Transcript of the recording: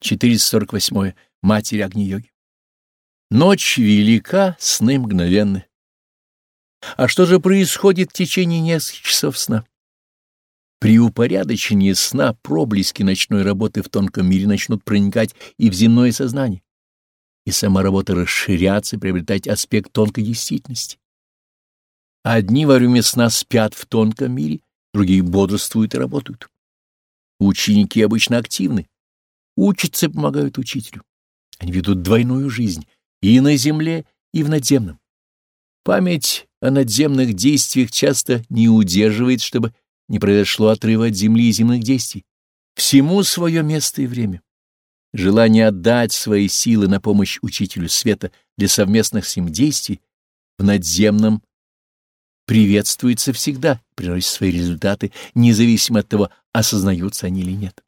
448. Матерь Агни-йоги. Ночь велика, сны мгновенны. А что же происходит в течение нескольких часов сна? При упорядочении сна проблески ночной работы в тонком мире начнут проникать и в земное сознание, и сама работа расширяться, приобретать аспект тонкой действительности. Одни во время сна спят в тонком мире, другие бодрствуют и работают. Ученики обычно активны, учатся и помогают учителю. Они ведут двойную жизнь и на земле, и в надземном. Память о надземных действиях часто не удерживает, чтобы не произошло отрыва от земли и земных действий. Всему свое место и время. Желание отдать свои силы на помощь учителю света для совместных с ним действий в надземном приветствуется всегда, приносит свои результаты, независимо от того, осознаются они или нет.